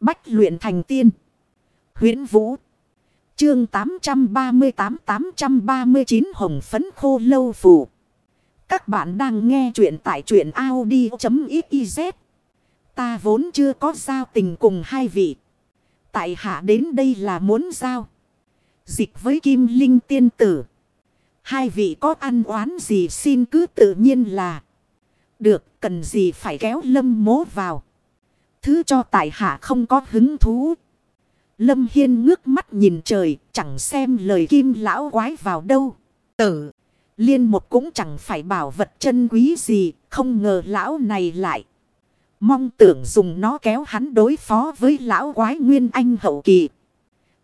Bách luyện thành tiên. huyễn Vũ. Chương 838-839 Hồng Phấn Khô Lâu Phù. Các bạn đang nghe truyện tại truyện Audi.xyz. Ta vốn chưa có giao tình cùng hai vị. Tại hạ đến đây là muốn giao. Dịch với Kim Linh Tiên Tử. Hai vị có ăn oán gì xin cứ tự nhiên là. Được, cần gì phải kéo lâm mố vào. Thứ cho tại hạ không có hứng thú. Lâm Hiên ngước mắt nhìn trời, chẳng xem lời kim lão quái vào đâu. Tử, liên một cũng chẳng phải bảo vật chân quý gì, không ngờ lão này lại. Mong tưởng dùng nó kéo hắn đối phó với lão quái nguyên anh hậu kỳ.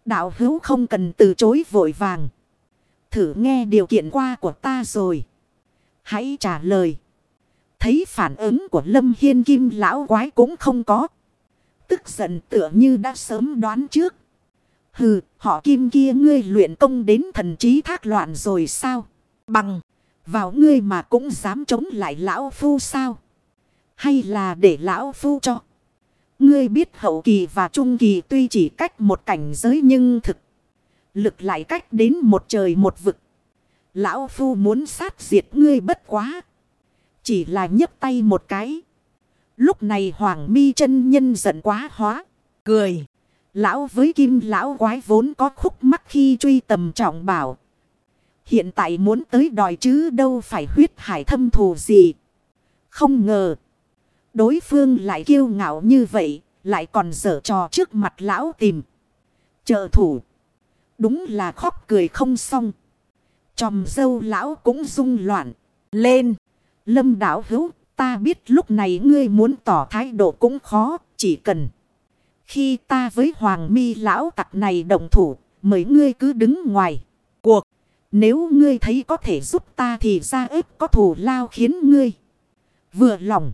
Đạo hữu không cần từ chối vội vàng. Thử nghe điều kiện qua của ta rồi. Hãy trả lời. Thấy phản ứng của Lâm Hiên Kim lão quái cũng không có. Tức giận tựa như đã sớm đoán trước. Hừ, họ kim kia ngươi luyện công đến thần trí thác loạn rồi sao? Bằng, vào ngươi mà cũng dám chống lại lão phu sao? Hay là để lão phu cho? Ngươi biết hậu kỳ và trung kỳ tuy chỉ cách một cảnh giới nhưng thực. Lực lại cách đến một trời một vực. Lão phu muốn sát diệt ngươi bất quá. Chỉ là nhấp tay một cái. Lúc này hoàng mi chân nhân giận quá hóa. Cười. Lão với kim lão quái vốn có khúc mắc khi truy tầm trọng bảo. Hiện tại muốn tới đòi chứ đâu phải huyết hải thâm thù gì. Không ngờ. Đối phương lại kiêu ngạo như vậy. Lại còn dở trò trước mặt lão tìm. Trợ thủ. Đúng là khóc cười không xong. Chòm dâu lão cũng rung loạn. Lên. Lâm đảo hữu. Ta biết lúc này ngươi muốn tỏ thái độ cũng khó. Chỉ cần. Khi ta với hoàng mi lão tặc này đồng thủ. Mấy ngươi cứ đứng ngoài. Cuộc. Nếu ngươi thấy có thể giúp ta thì ra ếp có thù lao khiến ngươi. Vừa lòng.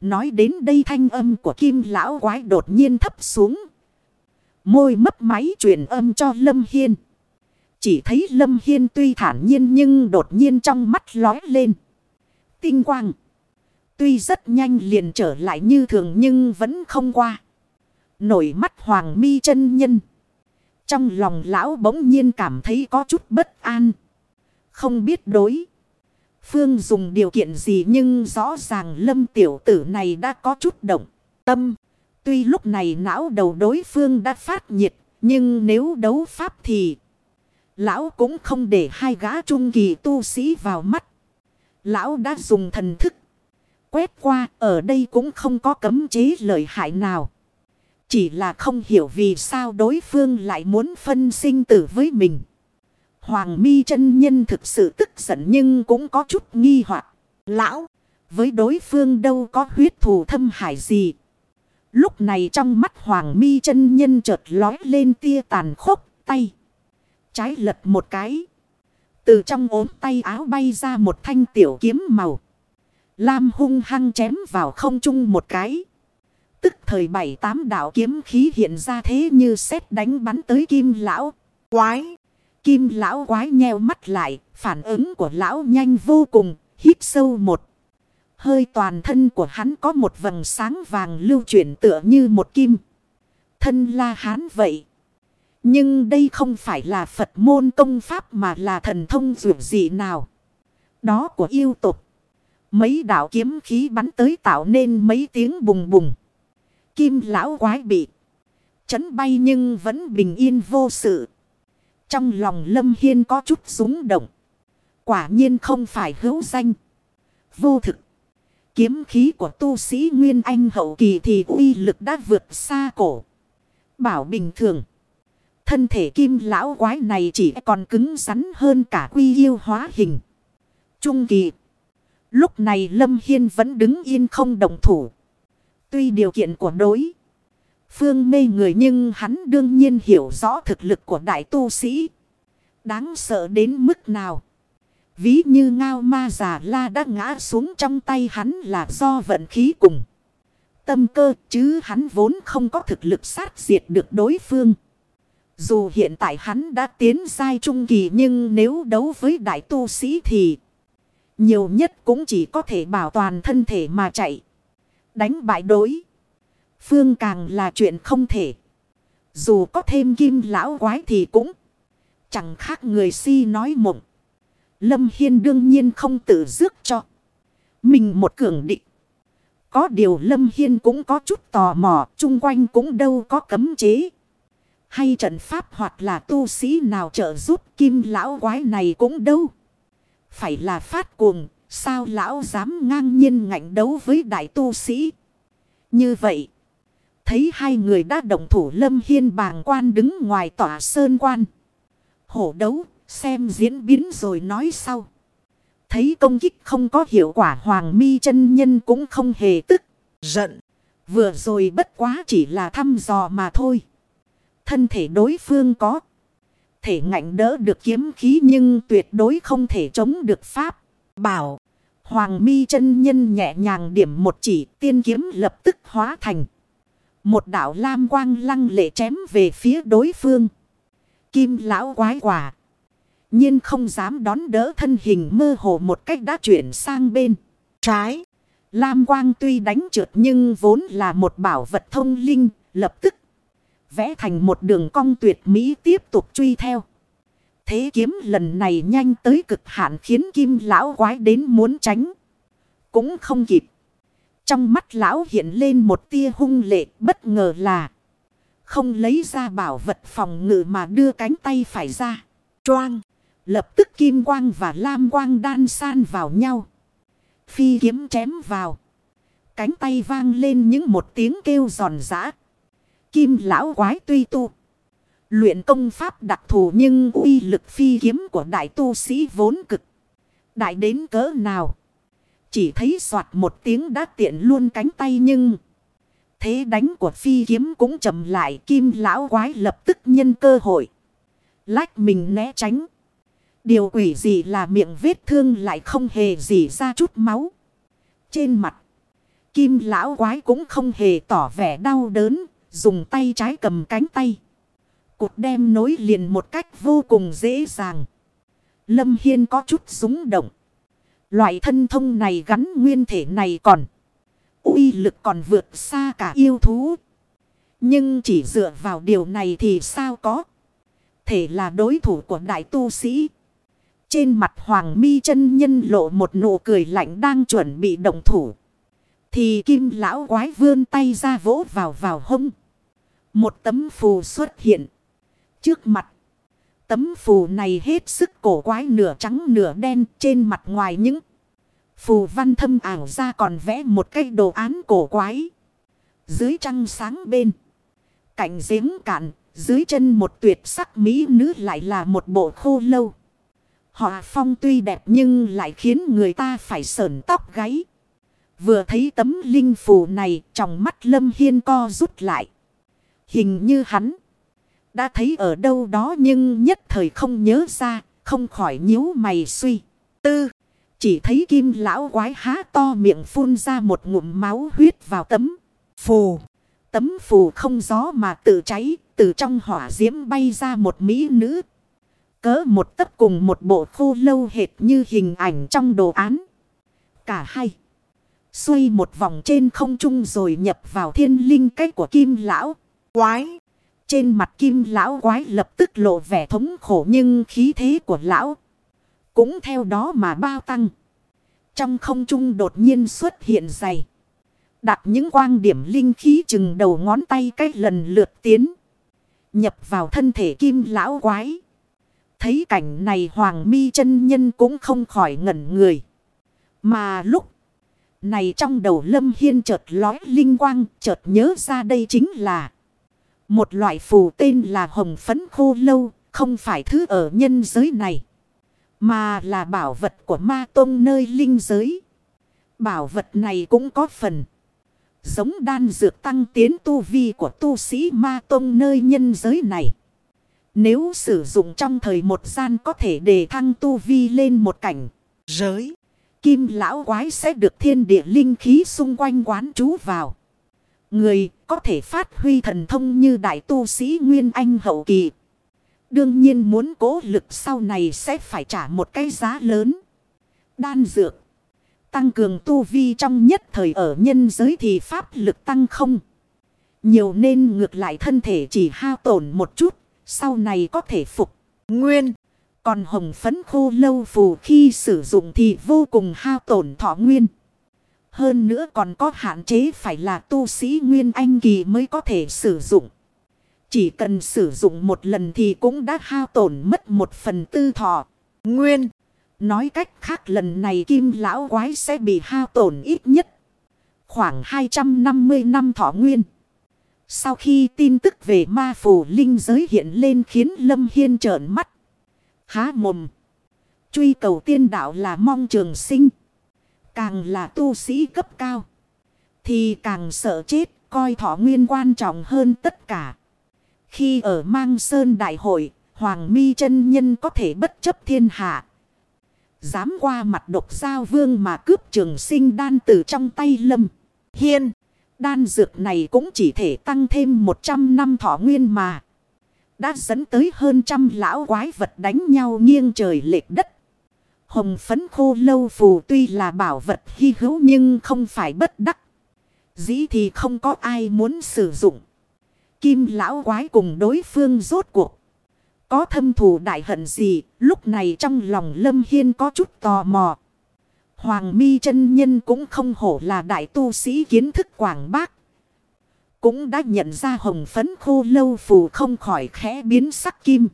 Nói đến đây thanh âm của kim lão quái đột nhiên thấp xuống. Môi mấp máy truyền âm cho Lâm Hiên. Chỉ thấy Lâm Hiên tuy thản nhiên nhưng đột nhiên trong mắt lói lên. Tinh quang. Tuy rất nhanh liền trở lại như thường nhưng vẫn không qua. Nổi mắt hoàng mi chân nhân. Trong lòng lão bỗng nhiên cảm thấy có chút bất an. Không biết đối. Phương dùng điều kiện gì nhưng rõ ràng lâm tiểu tử này đã có chút động. Tâm. Tuy lúc này não đầu đối phương đã phát nhiệt. Nhưng nếu đấu pháp thì. Lão cũng không để hai gã trung kỳ tu sĩ vào mắt. Lão đã dùng thần thức. Quét qua ở đây cũng không có cấm chế lợi hại nào. Chỉ là không hiểu vì sao đối phương lại muốn phân sinh tử với mình. Hoàng mi chân nhân thực sự tức giận nhưng cũng có chút nghi hoặc Lão, với đối phương đâu có huyết thù thâm hải gì. Lúc này trong mắt hoàng mi chân nhân chợt lói lên tia tàn khốc tay. Trái lật một cái. Từ trong ốm tay áo bay ra một thanh tiểu kiếm màu. Lam hung hăng chém vào không trung một cái. Tức thời bảy tám đạo kiếm khí hiện ra thế như xét đánh bắn tới kim lão. Quái! Kim lão quái nheo mắt lại, phản ứng của lão nhanh vô cùng, hít sâu một. Hơi toàn thân của hắn có một vầng sáng vàng lưu chuyển tựa như một kim. Thân la hán vậy. Nhưng đây không phải là Phật môn công pháp mà là thần thông dụ dị nào. Đó của yêu tục. Mấy đạo kiếm khí bắn tới tạo nên mấy tiếng bùng bùng. Kim lão quái bị. Chấn bay nhưng vẫn bình yên vô sự. Trong lòng Lâm Hiên có chút rúng động. Quả nhiên không phải hữu danh. Vô thực. Kiếm khí của tu sĩ Nguyên Anh hậu kỳ thì uy lực đã vượt xa cổ. Bảo bình thường. Thân thể kim lão quái này chỉ còn cứng rắn hơn cả quy yêu hóa hình. Trung kỳ. Lúc này Lâm Hiên vẫn đứng yên không đồng thủ. Tuy điều kiện của đối. Phương mê người nhưng hắn đương nhiên hiểu rõ thực lực của đại tu sĩ. Đáng sợ đến mức nào. Ví như ngao ma giả la đã ngã xuống trong tay hắn là do vận khí cùng. Tâm cơ chứ hắn vốn không có thực lực sát diệt được đối phương. Dù hiện tại hắn đã tiến giai trung kỳ nhưng nếu đấu với đại tu sĩ thì nhiều nhất cũng chỉ có thể bảo toàn thân thể mà chạy. Đánh bại đối phương càng là chuyện không thể. Dù có thêm kim lão quái thì cũng chẳng khác người si nói mộng. Lâm Hiên đương nhiên không tự dước cho. Mình một cường định. Có điều Lâm Hiên cũng có chút tò mò, chung quanh cũng đâu có cấm chế. Hay trận pháp hoặc là tu sĩ nào trợ giúp kim lão quái này cũng đâu. Phải là phát cuồng, sao lão dám ngang nhiên ngạnh đấu với đại tu sĩ. Như vậy, thấy hai người đã động thủ Lâm Hiên bàng quan đứng ngoài tỏa sơn quan. Hổ đấu, xem diễn biến rồi nói sau. Thấy công kích không có hiệu quả Hoàng mi chân nhân cũng không hề tức, giận. Vừa rồi bất quá chỉ là thăm dò mà thôi. Thân thể đối phương có. Thể ngạnh đỡ được kiếm khí nhưng tuyệt đối không thể chống được pháp. Bảo. Hoàng mi chân nhân nhẹ nhàng điểm một chỉ, tiên kiếm lập tức hóa thành. Một đạo lam quang lăng lệ chém về phía đối phương. Kim lão quái quả. nhiên không dám đón đỡ thân hình mơ hồ một cách đã chuyển sang bên. Trái. Lam quang tuy đánh trượt nhưng vốn là một bảo vật thông linh. Lập tức. Vẽ thành một đường cong tuyệt mỹ tiếp tục truy theo. Thế kiếm lần này nhanh tới cực hạn khiến kim lão quái đến muốn tránh. Cũng không kịp. Trong mắt lão hiện lên một tia hung lệ, bất ngờ là. Không lấy ra bảo vật phòng ngự mà đưa cánh tay phải ra. Choang. Lập tức kim quang và lam quang đan san vào nhau. Phi kiếm chém vào. Cánh tay vang lên những một tiếng kêu giòn giã. Kim lão quái tuy tu. Luyện công pháp đặc thù nhưng uy lực phi kiếm của đại tu sĩ vốn cực. Đại đến cỡ nào. Chỉ thấy soạt một tiếng đã tiện luôn cánh tay nhưng... Thế đánh của phi kiếm cũng chậm lại kim lão quái lập tức nhân cơ hội. Lách mình né tránh. Điều quỷ gì là miệng vết thương lại không hề gì ra chút máu. Trên mặt. Kim lão quái cũng không hề tỏ vẻ đau đớn. Dùng tay trái cầm cánh tay. cột đem nối liền một cách vô cùng dễ dàng. Lâm Hiên có chút súng động. Loại thân thông này gắn nguyên thể này còn. uy lực còn vượt xa cả yêu thú. Nhưng chỉ dựa vào điều này thì sao có. Thể là đối thủ của đại tu sĩ. Trên mặt Hoàng mi chân nhân lộ một nụ cười lạnh đang chuẩn bị động thủ. Thì kim lão quái vươn tay ra vỗ vào vào hông. Một tấm phù xuất hiện. Trước mặt. Tấm phù này hết sức cổ quái nửa trắng nửa đen trên mặt ngoài những. Phù văn thâm ảo ra còn vẽ một cái đồ án cổ quái. Dưới trăng sáng bên. Cạnh giếng cạn. Dưới chân một tuyệt sắc mỹ nữ lại là một bộ khô lâu. Họ phong tuy đẹp nhưng lại khiến người ta phải sờn tóc gáy. Vừa thấy tấm linh phù này, trong mắt Lâm Hiên co rút lại. Hình như hắn đã thấy ở đâu đó nhưng nhất thời không nhớ ra, không khỏi nhíu mày suy. Tư, chỉ thấy kim lão quái há to miệng phun ra một ngụm máu huyết vào tấm phù. Tấm phù không gió mà tự cháy, từ trong hỏa diễm bay ra một mỹ nữ. Cỡ một tấc cùng một bộ khô lâu hệt như hình ảnh trong đồ án. Cả hai. Xoay một vòng trên không trung rồi nhập vào thiên linh cách của kim lão. Quái. Trên mặt kim lão quái lập tức lộ vẻ thống khổ nhưng khí thế của lão cũng theo đó mà bao tăng. Trong không trung đột nhiên xuất hiện dày. Đặt những quang điểm linh khí chừng đầu ngón tay cách lần lượt tiến. Nhập vào thân thể kim lão quái. Thấy cảnh này hoàng mi chân nhân cũng không khỏi ngẩn người. Mà lúc này trong đầu lâm hiên chợt lói linh quang, chợt nhớ ra đây chính là một loại phù tên là hồng phấn khô lâu, không phải thứ ở nhân giới này. Mà là bảo vật của ma tông nơi linh giới. Bảo vật này cũng có phần. Giống đan dược tăng tiến tu vi của tu sĩ ma tông nơi nhân giới này. Nếu sử dụng trong thời một gian có thể đề thăng tu vi lên một cảnh giới. Kim lão quái sẽ được thiên địa linh khí xung quanh quán trú vào. Người có thể phát huy thần thông như đại tu sĩ Nguyên Anh hậu kỳ. Đương nhiên muốn cố lực sau này sẽ phải trả một cái giá lớn. Đan dược. Tăng cường tu vi trong nhất thời ở nhân giới thì pháp lực tăng không. Nhiều nên ngược lại thân thể chỉ hao tổn một chút. Sau này có thể phục. Nguyên. Còn hồng phấn khô lâu phù khi sử dụng thì vô cùng hao tổn thọ nguyên. Hơn nữa còn có hạn chế phải là tu sĩ Nguyên Anh Kỳ mới có thể sử dụng. Chỉ cần sử dụng một lần thì cũng đã hao tổn mất một phần tư thọ. Nguyên. Nói cách khác lần này kim lão quái sẽ bị hao tổn ít nhất. Khoảng 250 năm thọ nguyên. Sau khi tin tức về ma phù linh giới hiện lên khiến Lâm Hiên trợn mắt. Há mồm. Truy cầu tiên đạo là mong trường sinh. Càng là tu sĩ cấp cao. Thì càng sợ chết, coi thọ nguyên quan trọng hơn tất cả. Khi ở mang sơn đại hội. Hoàng mi chân nhân có thể bất chấp thiên hạ. Dám qua mặt độc giao vương mà cướp trường sinh đan từ trong tay lâm. Hiên. Đan dược này cũng chỉ thể tăng thêm 100 năm thọ nguyên mà. Đã dẫn tới hơn trăm lão quái vật đánh nhau nghiêng trời lệch đất. Hồng phấn khô lâu phù tuy là bảo vật hy hữu nhưng không phải bất đắc. Dĩ thì không có ai muốn sử dụng. Kim lão quái cùng đối phương rốt cuộc. Có thâm thù đại hận gì, lúc này trong lòng Lâm Hiên có chút tò mò. Hoàng mi chân nhân cũng không hổ là đại tu sĩ kiến thức quảng bác. Cũng đã nhận ra hồng phấn khô lâu phù không khỏi khẽ biến sắc kim.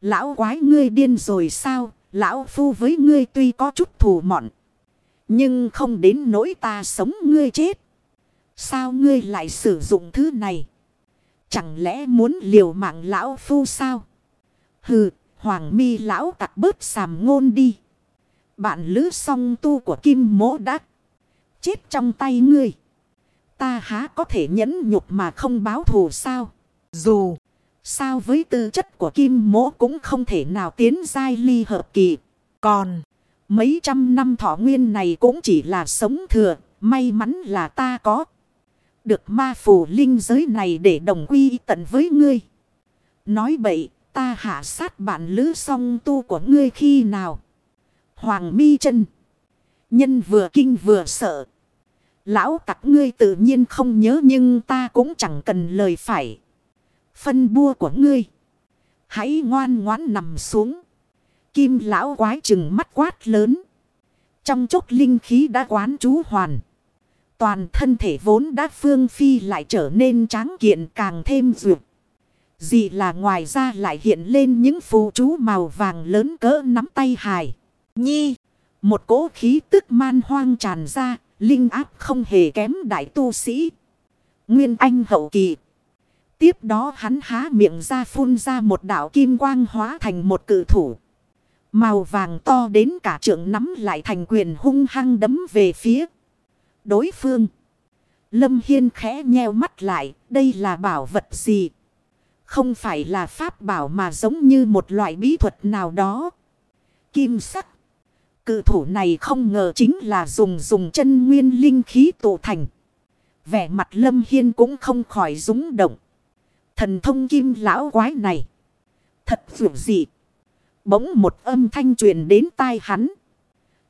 Lão quái ngươi điên rồi sao? Lão phu với ngươi tuy có chút thù mọn. Nhưng không đến nỗi ta sống ngươi chết. Sao ngươi lại sử dụng thứ này? Chẳng lẽ muốn liều mạng lão phu sao? Hừ, hoàng mi lão tặc bớt sàm ngôn đi. Bạn lữ song tu của kim mỗ đã chết trong tay ngươi. Ta há có thể nhẫn nhục mà không báo thù sao? Dù sao với tư chất của kim mỗ cũng không thể nào tiến giai ly hợp kỳ. Còn, mấy trăm năm thọ nguyên này cũng chỉ là sống thừa. May mắn là ta có. Được ma phù linh giới này để đồng quy tận với ngươi. Nói bậy, ta hạ sát bạn lữ song tu của ngươi khi nào. Hoàng mi chân. Nhân vừa kinh vừa sợ. Lão tặc ngươi tự nhiên không nhớ nhưng ta cũng chẳng cần lời phải. Phân bua của ngươi. Hãy ngoan ngoãn nằm xuống. Kim lão quái chừng mắt quát lớn. Trong chốc linh khí đã quán chú hoàn. Toàn thân thể vốn đã phương phi lại trở nên tráng kiện càng thêm dược. Gì là ngoài ra lại hiện lên những phù chú màu vàng lớn cỡ nắm tay hài. Nhi. Một cỗ khí tức man hoang tràn ra. Linh áp không hề kém đại tu sĩ. Nguyên anh hậu kỳ. Tiếp đó hắn há miệng ra phun ra một đạo kim quang hóa thành một cự thủ. Màu vàng to đến cả trượng nắm lại thành quyền hung hăng đấm về phía đối phương. Lâm Hiên khẽ nheo mắt lại, đây là bảo vật gì? Không phải là pháp bảo mà giống như một loại bí thuật nào đó. Kim sắc. Cự thủ này không ngờ chính là dùng dùng chân nguyên linh khí tụ thành. Vẻ mặt Lâm Hiên cũng không khỏi rúng động. Thần thông kim lão quái này. Thật dù dị. Bỗng một âm thanh truyền đến tai hắn.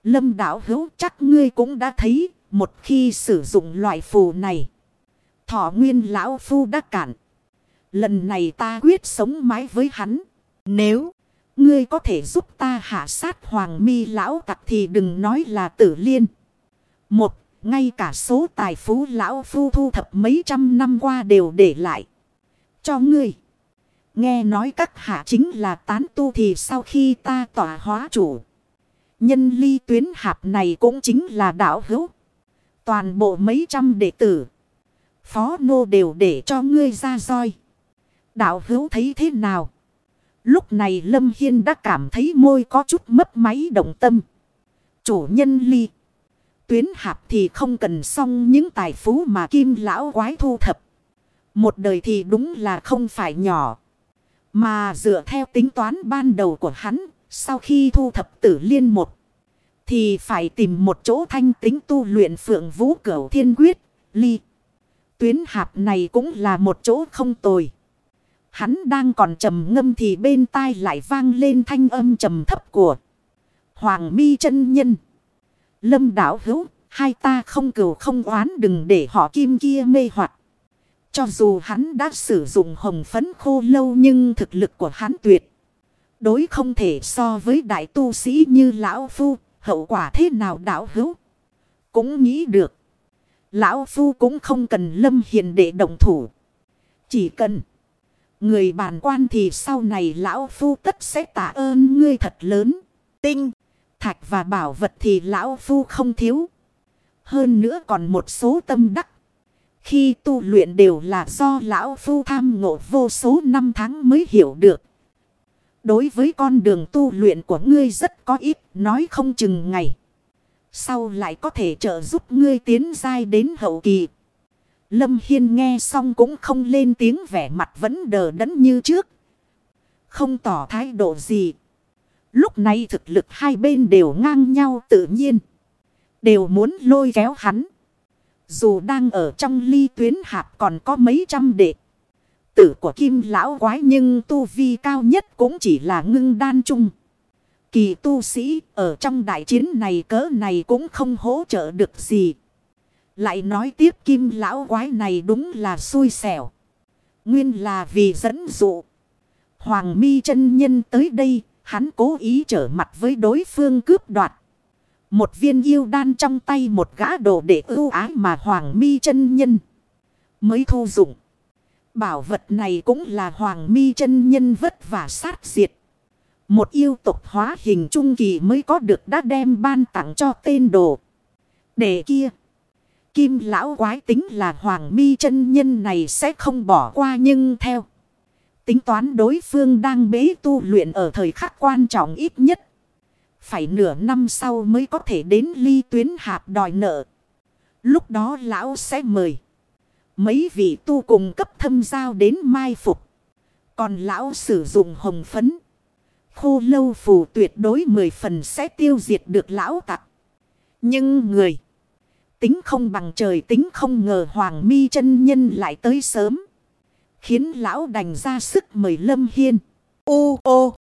Lâm đảo hữu chắc ngươi cũng đã thấy. Một khi sử dụng loại phù này. Thọ nguyên lão phu đã cản. Lần này ta quyết sống mãi với hắn. Nếu ngươi có thể giúp ta hạ sát hoàng mi lão tặc thì đừng nói là tử liên. Một, ngay cả số tài phú lão phu thu thập mấy trăm năm qua đều để lại. Cho ngươi. Nghe nói các hạ chính là tán tu thì sau khi ta tỏa hóa chủ. Nhân ly tuyến hạp này cũng chính là đạo hữu. Toàn bộ mấy trăm đệ tử. Phó nô đều để cho ngươi ra roi. Đạo hữu thấy thế nào? Lúc này Lâm Hiên đã cảm thấy môi có chút mấp máy động tâm. Chủ nhân ly. Tuyến hạp thì không cần xong những tài phú mà kim lão quái thu thập. Một đời thì đúng là không phải nhỏ. Mà dựa theo tính toán ban đầu của hắn, sau khi thu thập tử liên một, thì phải tìm một chỗ thanh tính tu luyện phượng vũ cửu thiên quyết, ly. Tuyến hạp này cũng là một chỗ không tồi. Hắn đang còn trầm ngâm thì bên tai lại vang lên thanh âm trầm thấp của Hoàng mi chân nhân. Lâm đảo hữu, hai ta không cừu không oán đừng để họ kim kia mê hoặc. Cho dù hắn đã sử dụng hồng phấn khô lâu nhưng thực lực của hắn tuyệt. Đối không thể so với đại tu sĩ như lão phu, hậu quả thế nào đảo hữu. Cũng nghĩ được. Lão phu cũng không cần lâm hiền để động thủ. Chỉ cần. Người bàn quan thì sau này lão phu tất sẽ tạ ơn ngươi thật lớn. Tinh, thạch và bảo vật thì lão phu không thiếu. Hơn nữa còn một số tâm đắc. Khi tu luyện đều là do lão phu tham ngộ vô số năm tháng mới hiểu được. Đối với con đường tu luyện của ngươi rất có ít, nói không chừng ngày. Sau lại có thể trợ giúp ngươi tiến dai đến hậu kỳ. Lâm Hiên nghe xong cũng không lên tiếng vẻ mặt vẫn đờ đẫn như trước. Không tỏ thái độ gì. Lúc này thực lực hai bên đều ngang nhau tự nhiên. Đều muốn lôi kéo hắn. Dù đang ở trong ly tuyến hạp còn có mấy trăm đệ. Tử của kim lão quái nhưng tu vi cao nhất cũng chỉ là ngưng đan trung. Kỳ tu sĩ ở trong đại chiến này cỡ này cũng không hỗ trợ được gì. Lại nói tiếp kim lão quái này đúng là xui xẻo. Nguyên là vì dẫn dụ. Hoàng mi chân nhân tới đây, hắn cố ý trở mặt với đối phương cướp đoạt. Một viên yêu đan trong tay một gã đồ để ưu ái mà Hoàng mi chân nhân mới thu dụng. Bảo vật này cũng là Hoàng mi chân nhân vất vả sát diệt. Một yêu tộc hóa hình trung kỳ mới có được đã đem ban tặng cho tên đồ. Để kia. Kim lão quái tính là Hoàng mi chân nhân này sẽ không bỏ qua nhưng theo. Tính toán đối phương đang bế tu luyện ở thời khắc quan trọng ít nhất. Phải nửa năm sau mới có thể đến ly tuyến hạp đòi nợ. Lúc đó lão sẽ mời. Mấy vị tu cùng cấp thâm giao đến mai phục. Còn lão sử dụng hồng phấn. Khô lâu phù tuyệt đối mười phần sẽ tiêu diệt được lão tặc. Nhưng người. Tính không bằng trời tính không ngờ Hoàng mi chân nhân lại tới sớm. Khiến lão đành ra sức mời Lâm Hiên. Ô ô.